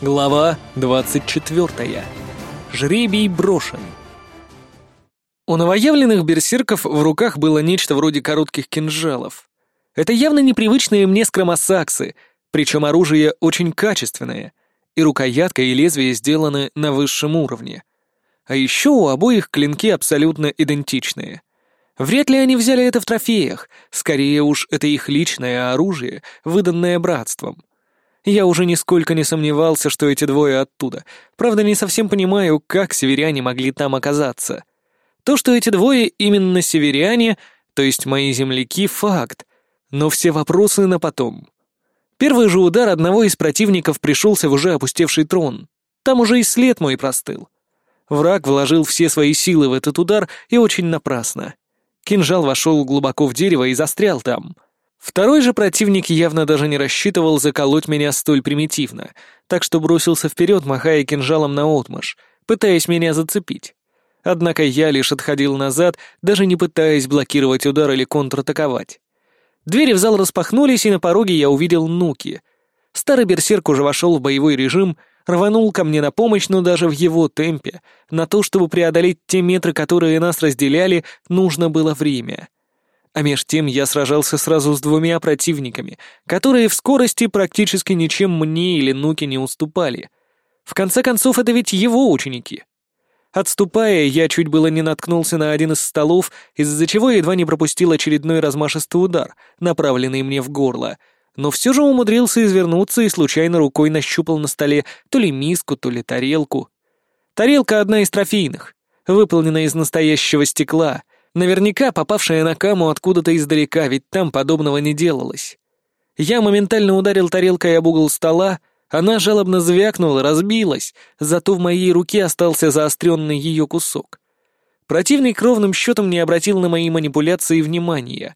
Глава 24. Жребий брошен. У новоявленных берсерков в руках было нечто вроде коротких кинжалов. Это явно непривычные мне скромосаксы, причем оружие очень качественное, и рукоятка и лезвие сделаны на высшем уровне. А еще у обоих клинки абсолютно идентичные — Вряд ли они взяли это в трофеях, скорее уж это их личное оружие, выданное братством. Я уже нисколько не сомневался, что эти двое оттуда. Правда, не совсем понимаю, как северяне могли там оказаться. То, что эти двое именно северяне, то есть мои земляки, факт. Но все вопросы на потом. Первый же удар одного из противников пришелся в уже опустевший трон. Там уже и след мой простыл. Враг вложил все свои силы в этот удар, и очень напрасно. Кинжал вошел глубоко в дерево и застрял там — Второй же противник явно даже не рассчитывал заколоть меня столь примитивно, так что бросился вперед, махая кинжалом на отмаш, пытаясь меня зацепить. Однако я лишь отходил назад, даже не пытаясь блокировать удар или контратаковать. Двери в зал распахнулись, и на пороге я увидел Нуки. Старый берсерк уже вошел в боевой режим, рванул ко мне на помощь, но даже в его темпе, на то, чтобы преодолеть те метры, которые нас разделяли, нужно было время — а меж тем я сражался сразу с двумя противниками, которые в скорости практически ничем мне или Нуке не уступали. В конце концов, это ведь его ученики. Отступая, я чуть было не наткнулся на один из столов, из-за чего едва не пропустил очередной размашистый удар, направленный мне в горло, но все же умудрился извернуться и случайно рукой нащупал на столе то ли миску, то ли тарелку. Тарелка одна из трофейных, выполнена из настоящего стекла, Наверняка попавшая на каму откуда-то издалека, ведь там подобного не делалось. Я моментально ударил тарелкой об угол стола, она жалобно звякнула, разбилась, зато в моей руке остался заостренный ее кусок. Противник ровным счетом не обратил на мои манипуляции внимания.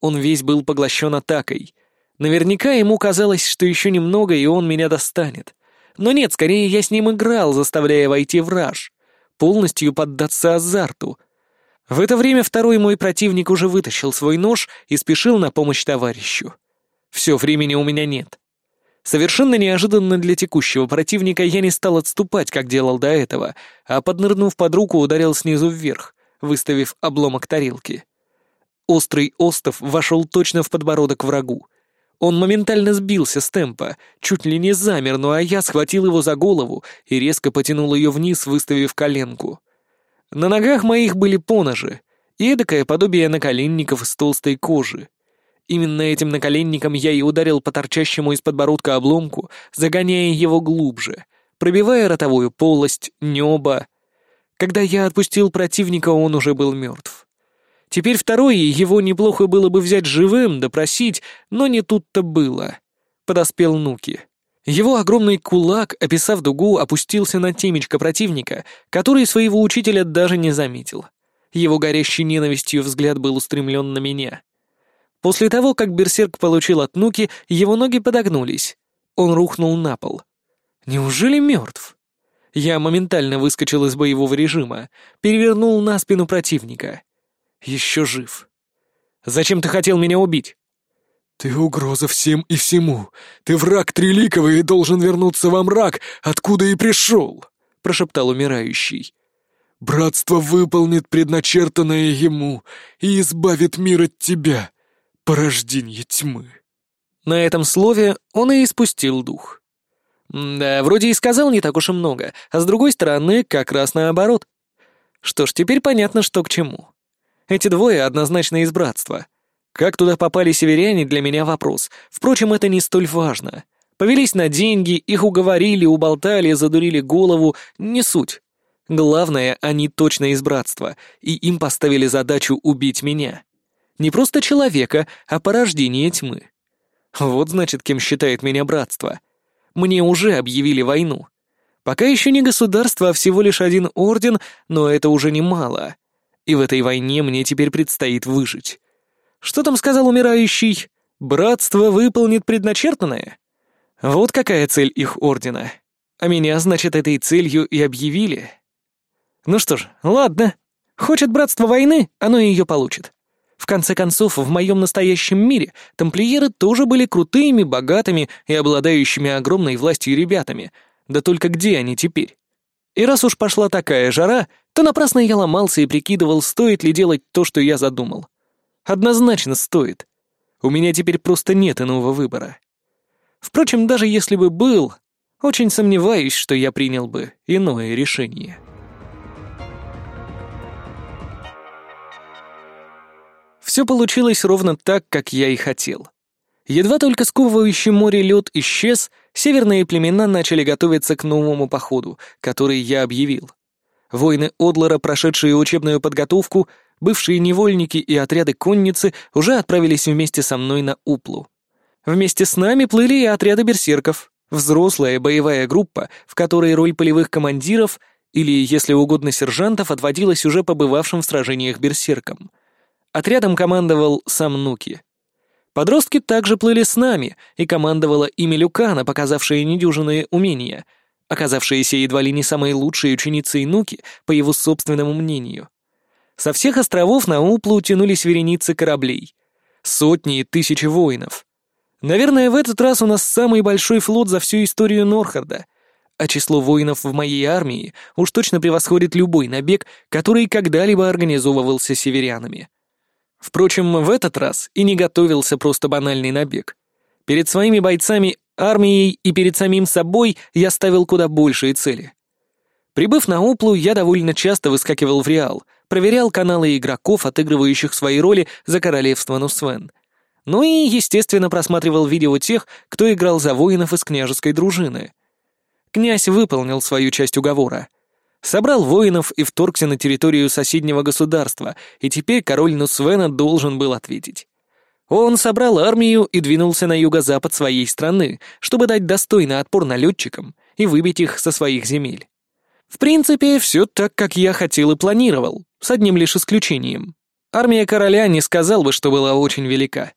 Он весь был поглощен атакой. Наверняка ему казалось, что еще немного, и он меня достанет. Но нет, скорее я с ним играл, заставляя войти в раж. Полностью поддаться азарту — в это время второй мой противник уже вытащил свой нож и спешил на помощь товарищу. Все, времени у меня нет. Совершенно неожиданно для текущего противника я не стал отступать, как делал до этого, а, поднырнув под руку, ударил снизу вверх, выставив обломок тарелки. Острый остов вошел точно в подбородок врагу. Он моментально сбился с темпа, чуть ли не замер, ну а я схватил его за голову и резко потянул ее вниз, выставив коленку — на ногах моих были поножи, и эдакое подобие наколенников из толстой кожи. Именно этим наколенником я и ударил по торчащему из подбородка обломку, загоняя его глубже, пробивая ротовую полость, небо. Когда я отпустил противника, он уже был мертв. Теперь второй его неплохо было бы взять живым, допросить, но не тут-то было. Подоспел Нуки. Его огромный кулак, описав дугу, опустился на темечко противника, который своего учителя даже не заметил. Его горящий ненавистью взгляд был устремлен на меня. После того, как берсерк получил от нуки, его ноги подогнулись. Он рухнул на пол. Неужели мертв? Я моментально выскочил из боевого режима, перевернул на спину противника. Еще жив. «Зачем ты хотел меня убить?» «Ты угроза всем и всему! Ты враг Треликовый и должен вернуться во мрак, откуда и пришел!» — прошептал умирающий. «Братство выполнит предначертанное ему и избавит мир от тебя, порожденье тьмы!» На этом слове он и испустил дух. Да, вроде и сказал не так уж и много, а с другой стороны, как раз наоборот. Что ж, теперь понятно, что к чему. Эти двое однозначно из братства — как туда попали северяне, для меня вопрос. Впрочем, это не столь важно. Повелись на деньги, их уговорили, уболтали, задурили голову, не суть. Главное, они точно из братства, и им поставили задачу убить меня. Не просто человека, а порождение тьмы. Вот значит, кем считает меня братство. Мне уже объявили войну. Пока еще не государство, а всего лишь один орден, но это уже немало. И в этой войне мне теперь предстоит выжить. Что там сказал умирающий? Братство выполнит предначертанное? Вот какая цель их ордена. А меня, значит, этой целью и объявили. Ну что ж, ладно. Хочет братство войны, оно ее получит. В конце концов, в моем настоящем мире тамплиеры тоже были крутыми, богатыми и обладающими огромной властью ребятами. Да только где они теперь? И раз уж пошла такая жара, то напрасно я ломался и прикидывал, стоит ли делать то, что я задумал. Однозначно стоит. У меня теперь просто нет иного выбора. Впрочем, даже если бы был, очень сомневаюсь, что я принял бы иное решение. Все получилось ровно так, как я и хотел. Едва только сковывающий море лед исчез, северные племена начали готовиться к новому походу, который я объявил. Войны Одлера, прошедшие учебную подготовку, Бывшие невольники и отряды конницы уже отправились вместе со мной на Уплу. Вместе с нами плыли и отряды берсерков, взрослая боевая группа, в которой роль полевых командиров или, если угодно, сержантов отводилась уже побывавшим в сражениях берсеркам. Отрядом командовал сам Нуки. Подростки также плыли с нами, и командовала ими Люкана, показавшая недюжинные умения, оказавшиеся едва ли не самой лучшей ученицей Нуки, по его собственному мнению. Со всех островов на Уплу тянулись вереницы кораблей. Сотни и тысячи воинов. Наверное, в этот раз у нас самый большой флот за всю историю Норхарда. А число воинов в моей армии уж точно превосходит любой набег, который когда-либо организовывался северянами. Впрочем, в этот раз и не готовился просто банальный набег. Перед своими бойцами, армией и перед самим собой я ставил куда большие цели. Прибыв на Уплу, я довольно часто выскакивал в Реал, проверял каналы игроков, отыгрывающих свои роли за королевство Нусвен. Ну и, естественно, просматривал видео тех, кто играл за воинов из княжеской дружины. Князь выполнил свою часть уговора. Собрал воинов и вторгся на территорию соседнего государства, и теперь король Нусвена должен был ответить. Он собрал армию и двинулся на юго-запад своей страны, чтобы дать достойный отпор налетчикам и выбить их со своих земель. В принципе, все так, как я хотел и планировал, с одним лишь исключением. Армия короля не сказал бы, что была очень велика.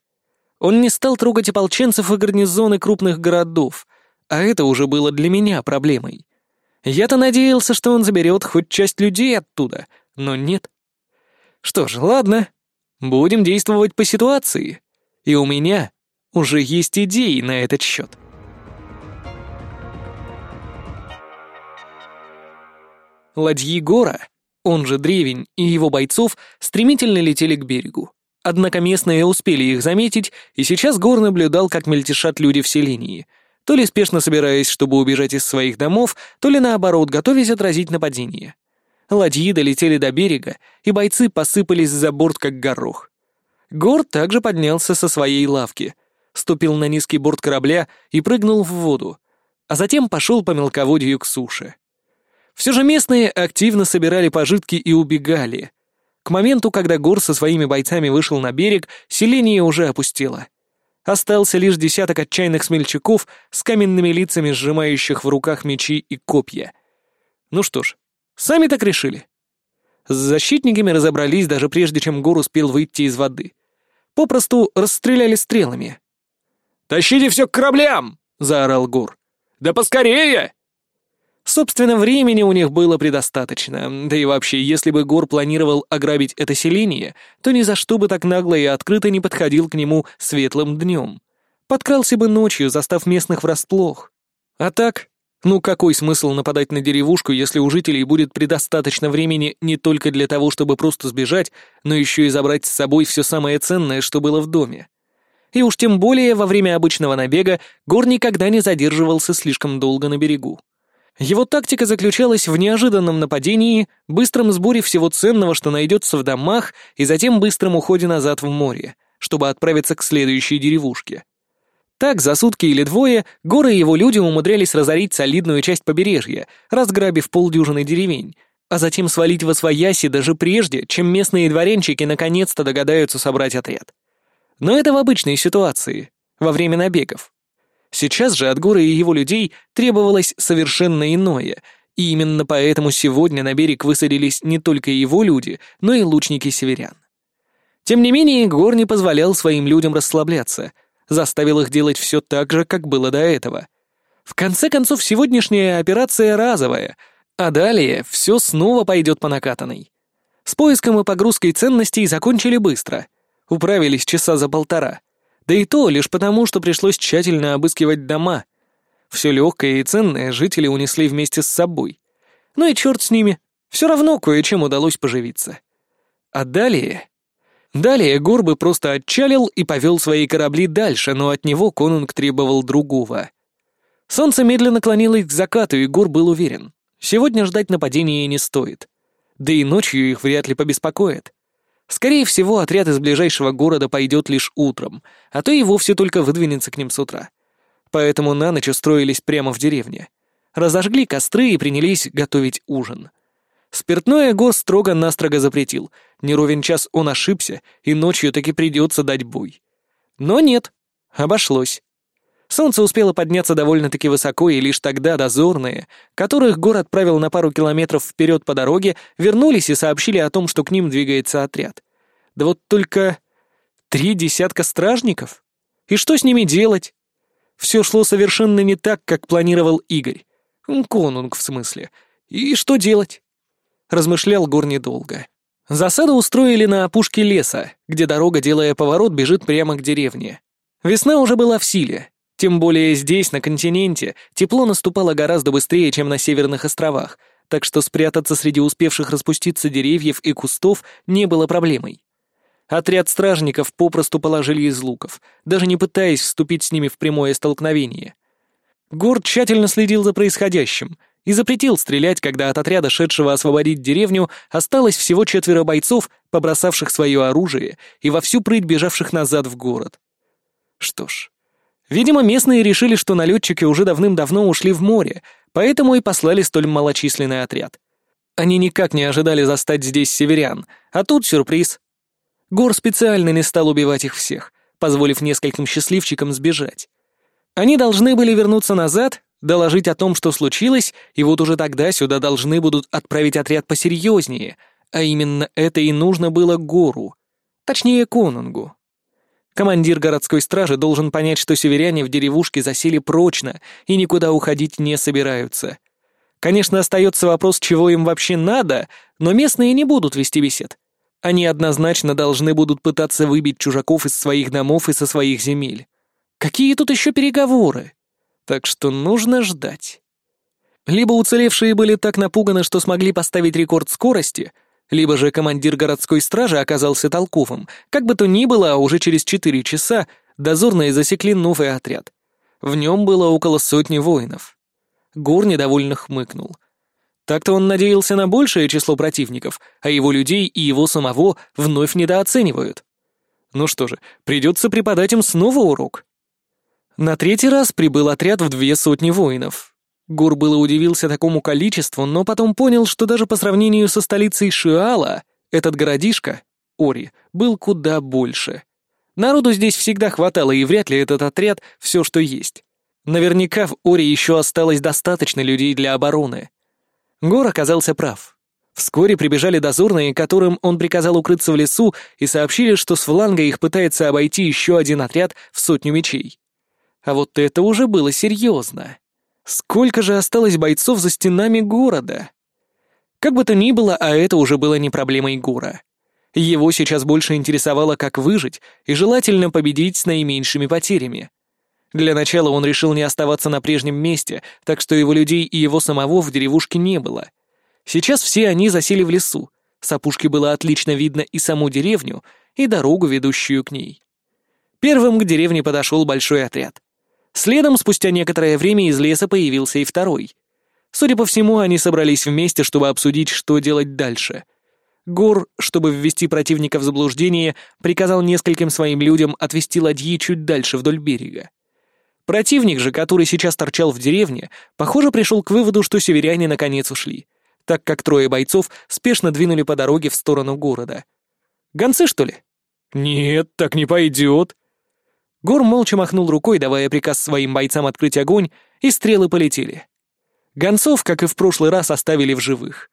Он не стал трогать ополченцев и гарнизоны крупных городов, а это уже было для меня проблемой. Я-то надеялся, что он заберет хоть часть людей оттуда, но нет. Что ж, ладно, будем действовать по ситуации. И у меня уже есть идеи на этот счет. Ладьи Гора, он же Древень, и его бойцов стремительно летели к берегу. Однако местные успели их заметить, и сейчас Гор наблюдал, как мельтешат люди в селении, то ли спешно собираясь, чтобы убежать из своих домов, то ли наоборот, готовясь отразить нападение. Ладьи долетели до берега, и бойцы посыпались за борт, как горох. Гор также поднялся со своей лавки, ступил на низкий борт корабля и прыгнул в воду, а затем пошел по мелководью к суше. Все же местные активно собирали пожитки и убегали. К моменту, когда Гор со своими бойцами вышел на берег, селение уже опустело. Остался лишь десяток отчаянных смельчаков с каменными лицами, сжимающих в руках мечи и копья. Ну что ж, сами так решили. С защитниками разобрались даже прежде, чем Гор успел выйти из воды. Попросту расстреляли стрелами. «Тащите все к кораблям!» — заорал Гор. «Да поскорее!» Собственно, времени у них было предостаточно, да и вообще, если бы Гор планировал ограбить это селение, то ни за что бы так нагло и открыто не подходил к нему светлым днем. Подкрался бы ночью, застав местных врасплох. А так, ну какой смысл нападать на деревушку, если у жителей будет предостаточно времени не только для того, чтобы просто сбежать, но еще и забрать с собой все самое ценное, что было в доме? И уж тем более во время обычного набега Гор никогда не задерживался слишком долго на берегу. Его тактика заключалась в неожиданном нападении, быстром сборе всего ценного, что найдется в домах, и затем быстром уходе назад в море, чтобы отправиться к следующей деревушке. Так за сутки или двое горы и его люди умудрялись разорить солидную часть побережья, разграбив полдюжины деревень, а затем свалить во свояси даже прежде, чем местные дворенчики наконец-то догадаются собрать отряд. Но это в обычной ситуации, во время набегов. Сейчас же от Гора и его людей требовалось совершенно иное, и именно поэтому сегодня на берег высадились не только его люди, но и лучники северян. Тем не менее, Гор не позволял своим людям расслабляться, заставил их делать все так же, как было до этого. В конце концов, сегодняшняя операция разовая, а далее все снова пойдет по накатанной. С поиском и погрузкой ценностей закончили быстро. Управились часа за полтора — да и то лишь потому, что пришлось тщательно обыскивать дома. Все легкое и ценное жители унесли вместе с собой. Ну и черт с ними, все равно кое-чем удалось поживиться. А далее... Далее Горбы просто отчалил и повел свои корабли дальше, но от него конунг требовал другого. Солнце медленно клонилось к закату, и Гор был уверен. Сегодня ждать нападения не стоит. Да и ночью их вряд ли побеспокоит. Скорее всего, отряд из ближайшего города пойдет лишь утром, а то и вовсе только выдвинется к ним с утра. Поэтому на ночь устроились прямо в деревне. Разожгли костры и принялись готовить ужин. Спиртное Го строго-настрого запретил. Неровен час он ошибся, и ночью таки придется дать бой. Но нет, обошлось. Солнце успело подняться довольно-таки высоко, и лишь тогда дозорные, которых город отправил на пару километров вперед по дороге, вернулись и сообщили о том, что к ним двигается отряд. Да вот только три десятка стражников? И что с ними делать? Все шло совершенно не так, как планировал Игорь. Конунг, в смысле. И что делать? Размышлял Гор недолго. Засаду устроили на опушке леса, где дорога, делая поворот, бежит прямо к деревне. Весна уже была в силе, тем более здесь, на континенте, тепло наступало гораздо быстрее, чем на северных островах, так что спрятаться среди успевших распуститься деревьев и кустов не было проблемой. Отряд стражников попросту положили из луков, даже не пытаясь вступить с ними в прямое столкновение. Гор тщательно следил за происходящим и запретил стрелять, когда от отряда, шедшего освободить деревню, осталось всего четверо бойцов, побросавших свое оружие и вовсю прыть бежавших назад в город. Что ж, Видимо, местные решили, что налетчики уже давным-давно ушли в море, поэтому и послали столь малочисленный отряд. Они никак не ожидали застать здесь северян, а тут сюрприз. Гор специально не стал убивать их всех, позволив нескольким счастливчикам сбежать. Они должны были вернуться назад, доложить о том, что случилось, и вот уже тогда сюда должны будут отправить отряд посерьезнее, а именно это и нужно было Гору, точнее Конунгу. Командир городской стражи должен понять, что северяне в деревушке засели прочно и никуда уходить не собираются. Конечно, остается вопрос, чего им вообще надо, но местные не будут вести бесед. Они однозначно должны будут пытаться выбить чужаков из своих домов и со своих земель. Какие тут еще переговоры? Так что нужно ждать. Либо уцелевшие были так напуганы, что смогли поставить рекорд скорости — либо же командир городской стражи оказался толковым. Как бы то ни было, а уже через четыре часа дозорные засекли новый отряд. В нем было около сотни воинов. Гор недовольно хмыкнул. Так-то он надеялся на большее число противников, а его людей и его самого вновь недооценивают. Ну что же, придется преподать им снова урок. На третий раз прибыл отряд в две сотни воинов. Гор было удивился такому количеству, но потом понял, что даже по сравнению со столицей Шиала, этот городишко, Ори, был куда больше. Народу здесь всегда хватало, и вряд ли этот отряд — все, что есть. Наверняка в Ори еще осталось достаточно людей для обороны. Гор оказался прав. Вскоре прибежали дозорные, которым он приказал укрыться в лесу, и сообщили, что с фланга их пытается обойти еще один отряд в сотню мечей. А вот это уже было серьезно. Сколько же осталось бойцов за стенами города? Как бы то ни было, а это уже было не проблемой Гура. Его сейчас больше интересовало, как выжить и желательно победить с наименьшими потерями. Для начала он решил не оставаться на прежнем месте, так что его людей и его самого в деревушке не было. Сейчас все они засели в лесу. С опушки было отлично видно и саму деревню, и дорогу, ведущую к ней. Первым к деревне подошел большой отряд — Следом, спустя некоторое время, из леса появился и второй. Судя по всему, они собрались вместе, чтобы обсудить, что делать дальше. Гор, чтобы ввести противника в заблуждение, приказал нескольким своим людям отвести ладьи чуть дальше вдоль берега. Противник же, который сейчас торчал в деревне, похоже, пришел к выводу, что северяне наконец ушли, так как трое бойцов спешно двинули по дороге в сторону города. «Гонцы, что ли?» «Нет, так не пойдет», Гор молча махнул рукой, давая приказ своим бойцам открыть огонь, и стрелы полетели. Гонцов, как и в прошлый раз, оставили в живых.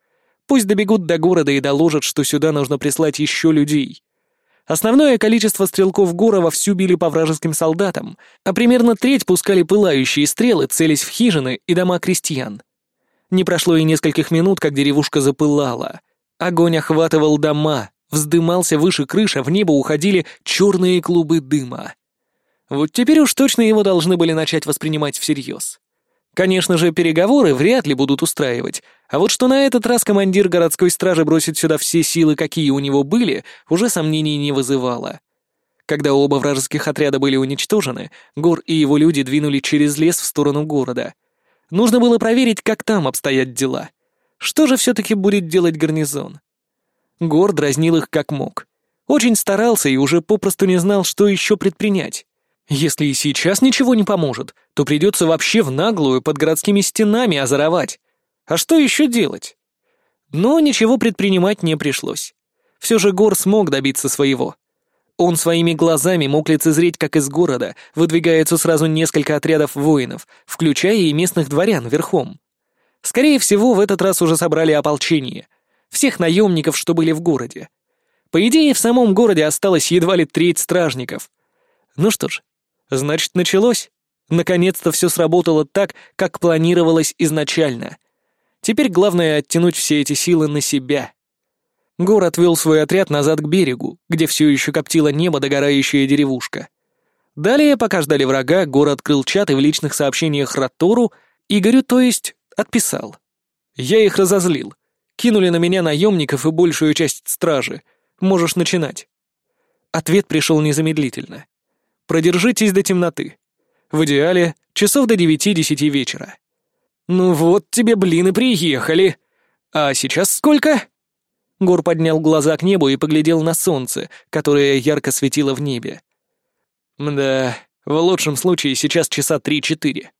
Пусть добегут до города и доложат, что сюда нужно прислать еще людей. Основное количество стрелков Гора вовсю били по вражеским солдатам, а примерно треть пускали пылающие стрелы, целясь в хижины и дома крестьян. Не прошло и нескольких минут, как деревушка запылала. Огонь охватывал дома, вздымался выше крыша, в небо уходили черные клубы дыма. Вот теперь уж точно его должны были начать воспринимать всерьез. Конечно же, переговоры вряд ли будут устраивать, а вот что на этот раз командир городской стражи бросит сюда все силы, какие у него были, уже сомнений не вызывало. Когда оба вражеских отряда были уничтожены, Гор и его люди двинули через лес в сторону города. Нужно было проверить, как там обстоят дела. Что же все-таки будет делать гарнизон? Гор дразнил их как мог. Очень старался и уже попросту не знал, что еще предпринять. Если и сейчас ничего не поможет, то придется вообще в наглую под городскими стенами озоровать. А что еще делать? Но ничего предпринимать не пришлось. Все же Гор смог добиться своего. Он своими глазами мог лицезреть, как из города выдвигаются сразу несколько отрядов воинов, включая и местных дворян верхом. Скорее всего, в этот раз уже собрали ополчение. Всех наемников, что были в городе. По идее, в самом городе осталось едва ли треть стражников. Ну что ж, Значит, началось. Наконец-то все сработало так, как планировалось изначально. Теперь главное оттянуть все эти силы на себя. Гор отвел свой отряд назад к берегу, где все еще коптило небо догорающая деревушка. Далее, пока ждали врага, Гор открыл чат и в личных сообщениях Ратору, Игорю, то есть, отписал. Я их разозлил. Кинули на меня наемников и большую часть стражи. Можешь начинать. Ответ пришел незамедлительно. Продержитесь до темноты. В идеале часов до девяти-десяти вечера. Ну вот тебе, блин, и приехали. А сейчас сколько? Гор поднял глаза к небу и поглядел на солнце, которое ярко светило в небе. Да, в лучшем случае сейчас часа три-четыре.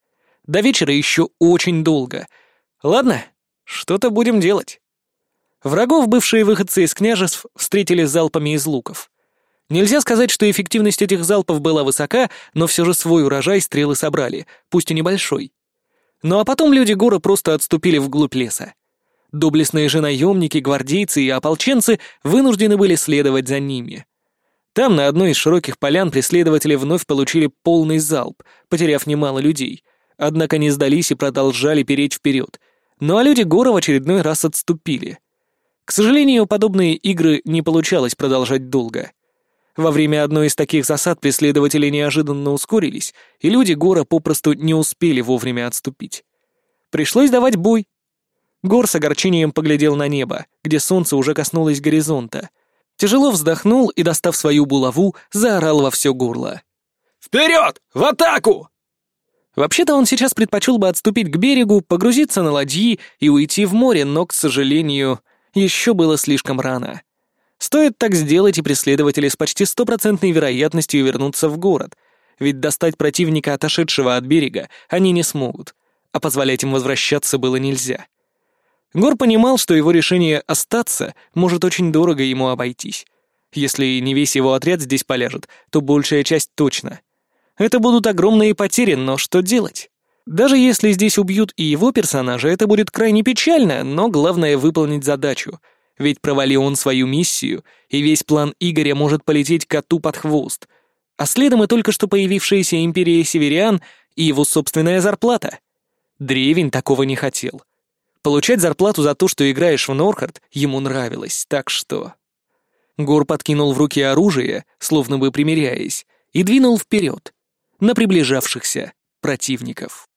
До вечера еще очень долго. Ладно, что-то будем делать. Врагов бывшие выходцы из княжеств встретили залпами из луков. Нельзя сказать, что эффективность этих залпов была высока, но все же свой урожай стрелы собрали, пусть и небольшой. Ну а потом люди гора просто отступили вглубь леса. Доблестные же наемники, гвардейцы и ополченцы вынуждены были следовать за ними. Там, на одной из широких полян, преследователи вновь получили полный залп, потеряв немало людей. Однако не сдались и продолжали переть вперед. Ну а люди гора в очередной раз отступили. К сожалению, подобные игры не получалось продолжать долго — во время одной из таких засад преследователи неожиданно ускорились, и люди Гора попросту не успели вовремя отступить. Пришлось давать бой. Гор с огорчением поглядел на небо, где солнце уже коснулось горизонта. Тяжело вздохнул и, достав свою булаву, заорал во все горло. «Вперед! В атаку!» Вообще-то он сейчас предпочел бы отступить к берегу, погрузиться на ладьи и уйти в море, но, к сожалению, еще было слишком рано. Стоит так сделать, и преследователи с почти стопроцентной вероятностью вернутся в город, ведь достать противника, отошедшего от берега, они не смогут, а позволять им возвращаться было нельзя. Гор понимал, что его решение остаться может очень дорого ему обойтись. Если не весь его отряд здесь поляжет, то большая часть точно. Это будут огромные потери, но что делать? Даже если здесь убьют и его персонажа, это будет крайне печально, но главное — выполнить задачу — ведь провалил он свою миссию, и весь план Игоря может полететь коту под хвост. А следом и только что появившаяся империя северян и его собственная зарплата. Древень такого не хотел. Получать зарплату за то, что играешь в Норхард, ему нравилось, так что... Гор подкинул в руки оружие, словно бы примиряясь, и двинул вперед, на приближавшихся противников.